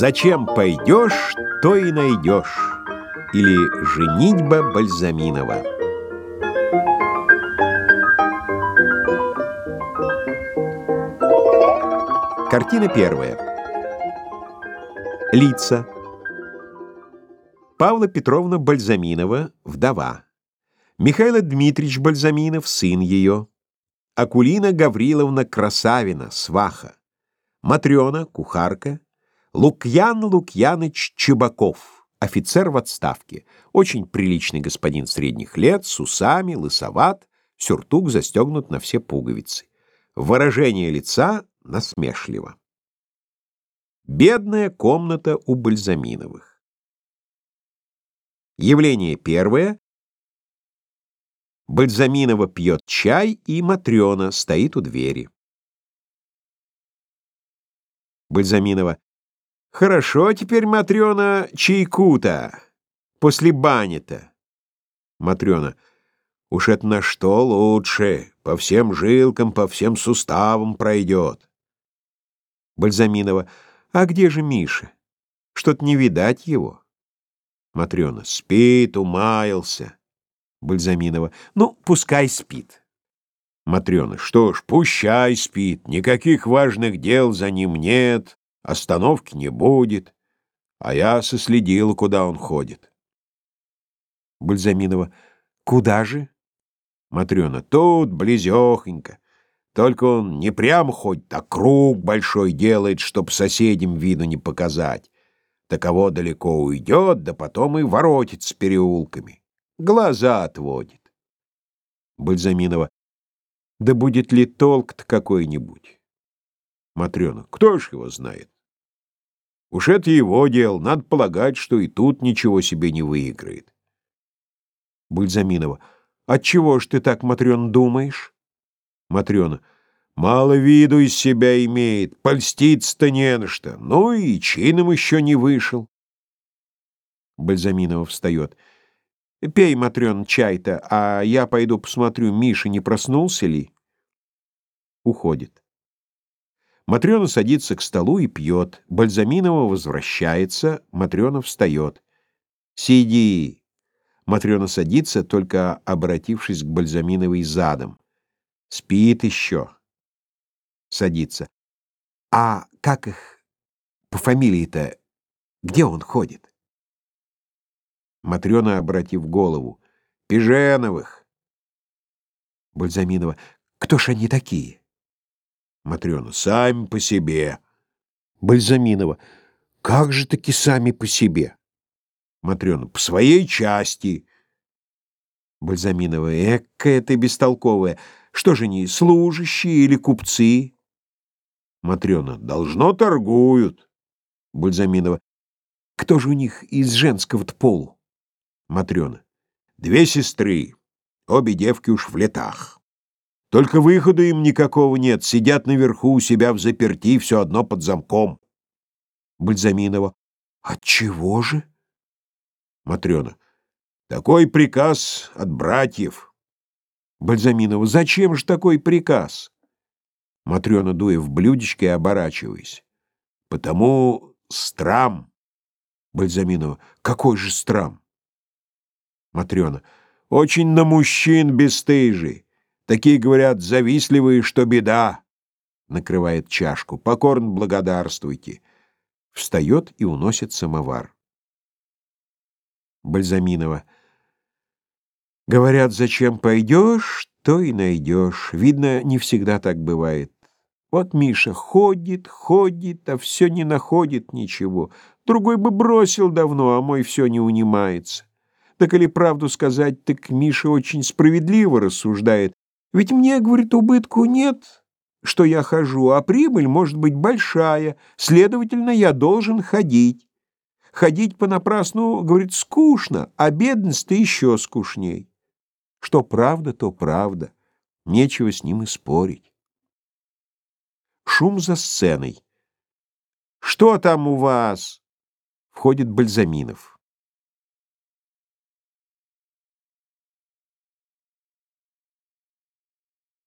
Зачем пойдешь, то и найдешь. Или женитьба Бальзаминова. Картина первая. Лица. Павла Петровна Бальзаминова, вдова. Михаил Дмитриевич Бальзаминов, сын ее. Акулина Гавриловна Красавина, сваха. Матрена, кухарка. Лукьян Лукьяныч Чебаков, офицер в отставке, очень приличный господин средних лет, с усами, лысоват, сюртук застегнут на все пуговицы. Выражение лица насмешливо. Бедная комната у Бальзаминовых. Явление первое. Бальзаминова пьет чай, и Матрена стоит у двери. Бальзаминова. Хорошо теперь, Матрена, чайку-то, после бани-то. Матрена. Уж это на что лучше, по всем жилкам, по всем суставам пройдет. Бальзаминова. А где же Миша? Что-то не видать его. Матрена. Спит, умаялся. Бальзаминова. Ну, пускай спит. Матрена. Что ж, пущай спит, никаких важных дел за ним нет. Остановки не будет, а я соследил, куда он ходит. Бальзаминова. Куда же? Матрена. Тут, близехонько. Только он не прямо ходит, а круг большой делает, чтоб соседям виду не показать. Таково далеко уйдет, да потом и воротится переулками. Глаза отводит. Бальзаминова. Да будет ли толк-то какой-нибудь? Матрена. Кто ж его знает? Уж это его дело. Надо полагать, что и тут ничего себе не выиграет. Бальзаминова. Отчего ж ты так, Матрена, думаешь? Матрена. Мало виду из себя имеет, польститься-то не на что. Ну и чином еще не вышел. Бальзаминова встает. Пей, Матрена, чай-то, а я пойду посмотрю, Миша не проснулся ли. Уходит. Матрена садится к столу и пьет. Бальзаминова возвращается. Матрена встает. «Сиди!» Матрена садится, только обратившись к Бальзаминовой задом. «Спит еще!» Садится. «А как их по фамилии-то? Где он ходит?» Матрена, обратив голову. «Пиженовых!» Бальзаминова. «Кто ж они такие?» Матрена. Сами по себе. Бальзаминова. Как же таки сами по себе? Матрена. По своей части. Бальзаминова. Экая ты бестолковая. Что же они, служащие или купцы? Матрена. Должно торгуют. Бальзаминова. Кто же у них из женского-то полу? Матрена. Две сестры. Обе девки уж в летах. Только выхода им никакого нет, сидят наверху у себя в заперти, все одно под замком. Бальзаминова. Отчего же? Матрена. Такой приказ от братьев. Бальзаминова. Зачем же такой приказ? Матрена, дуя в блюдечко и оборачиваясь. Потому страм. Бальзаминова. Какой же страм? Матрена. Очень на мужчин бесстыжий. Такие, говорят, завистливые, что беда. Накрывает чашку. Покорн благодарствуйте. Встает и уносит самовар. Бальзаминова. Говорят, зачем пойдешь, то и найдешь. Видно, не всегда так бывает. Вот Миша ходит, ходит, а все не находит ничего. Другой бы бросил давно, а мой все не унимается. Так или правду сказать, так Миша очень справедливо рассуждает. Ведь мне, говорит, убытку нет, что я хожу, а прибыль может быть большая, следовательно, я должен ходить. Ходить понапрасну, говорит, скучно, а бедность-то еще скучней. Что правда, то правда. Нечего с ним и спорить. Шум за сценой. «Что там у вас?» Входит Бальзаминов.